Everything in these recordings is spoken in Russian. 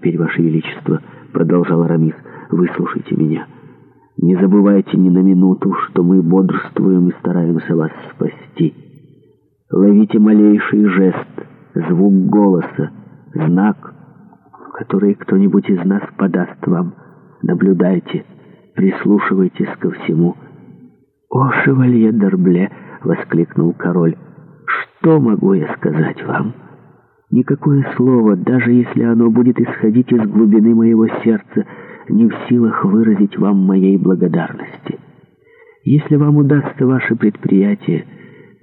«Теперь, Ваше Величество», — продолжал Арамис, — «выслушайте меня. Не забывайте ни на минуту, что мы бодрствуем и стараемся вас спасти. Ловите малейший жест, звук голоса, знак, который кто-нибудь из нас подаст вам. Наблюдайте, прислушивайтесь ко всему». «О, шевалье Дербле!» — воскликнул король. «Что могу я сказать вам?» Никакое слово, даже если оно будет исходить из глубины моего сердца, не в силах выразить вам моей благодарности. Если вам удастся ваше предприятие,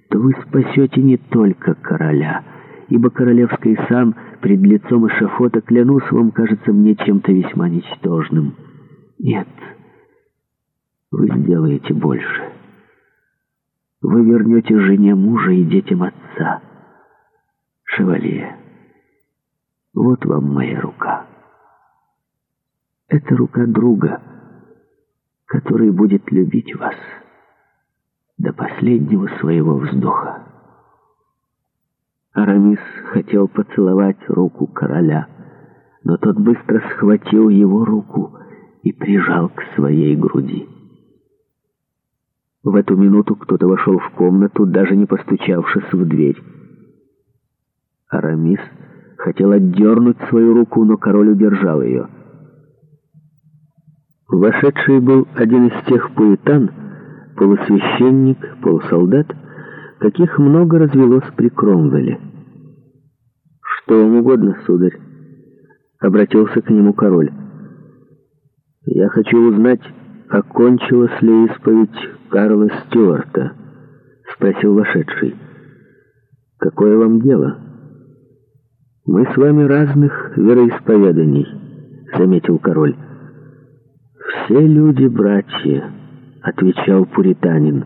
то вы спасете не только короля, ибо королевский сан пред лицом эшафота, клянусь вам, кажется мне чем-то весьма ничтожным. Нет, вы сделаете больше. Вы вернете жене мужа и детям отца». Шевалье, Вот вам моя рука. Это рука друга, который будет любить вас до последнего своего вздоха. Арамис хотел поцеловать руку короля, но тот быстро схватил его руку и прижал к своей груди. В эту минуту кто-то вошел в комнату, даже не постучавшись в дверь. Арамис хотел отдернуть свою руку, но король удержал ее. Вошедший был один из тех пуэтан, полусвященник, полусолдат, каких много развелось при Кромвеле. «Что вам угодно, сударь?» — обратился к нему король. «Я хочу узнать, окончилась ли исповедь Карла Стюарта?» — спросил вошедший. «Какое вам дело?» «Мы с вами разных вероисповеданий», — заметил король. «Все люди — братья», — отвечал пуританин.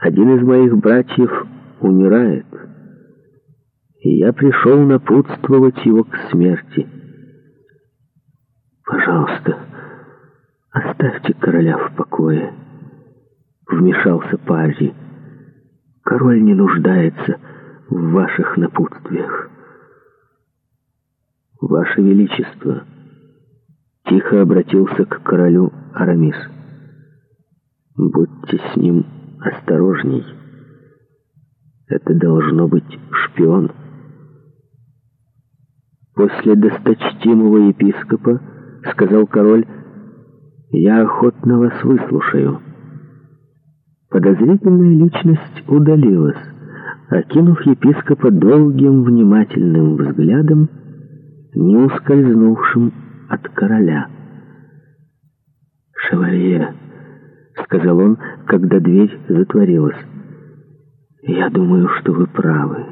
«Один из моих братьев умирает, и я пришел напутствовать его к смерти». «Пожалуйста, оставьте короля в покое», — вмешался Парри. «Король не нуждается в ваших напутствиях». «Ваше Величество!» Тихо обратился к королю Арамис. «Будьте с ним осторожней. Это должно быть шпион». После досточтимого епископа сказал король, «Я охотно вас выслушаю». Подозрительная личность удалилась, окинув епископа долгим внимательным взглядом, не ускользнувшим от короля. «Шевалье», — сказал он, когда дверь затворилась, — «я думаю, что вы правы.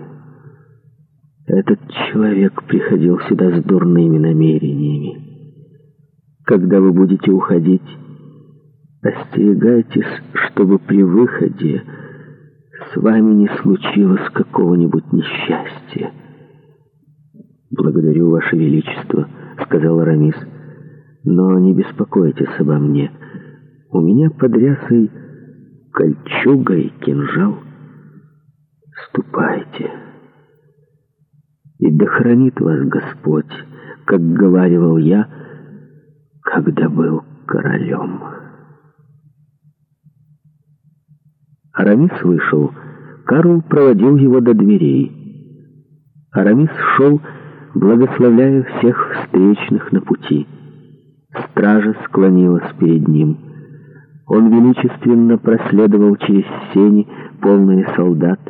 Этот человек приходил сюда с дурными намерениями. Когда вы будете уходить, остерегайтесь, чтобы при выходе с вами не случилось какого-нибудь несчастья». «Благодарю, Ваше Величество», — сказал Арамис. «Но не беспокойтесь обо мне. У меня под рясой кольчуга и кинжал. Ступайте. И да хранит вас Господь, как говаривал я, когда был королем». Арамис вышел. Карл проводил его до дверей. Арамис шел благословляя всех встречных на пути. Стража склонилась перед ним. Он величественно проследовал через сени, полные солдат,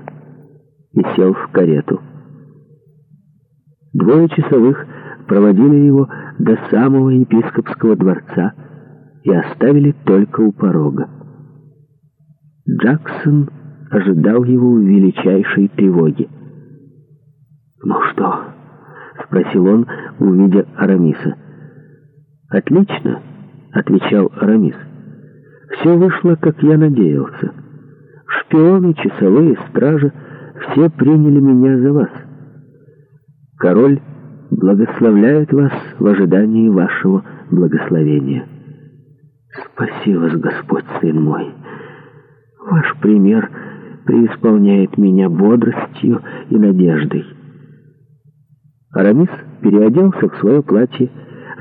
и сел в карету. Двое часовых проводили его до самого епископского дворца и оставили только у порога. Джексон ожидал его в величайшей тревоге. «Ну что?» спросил он, увидя Арамиса. «Отлично», — отвечал Арамис. «Все вышло, как я надеялся. Шпионы, часовые, стражи — все приняли меня за вас. Король благословляет вас в ожидании вашего благословения». «Спаси вас, Господь, сын мой! Ваш пример преисполняет меня бодростью и надеждой». Арамис переоделся в свое платье.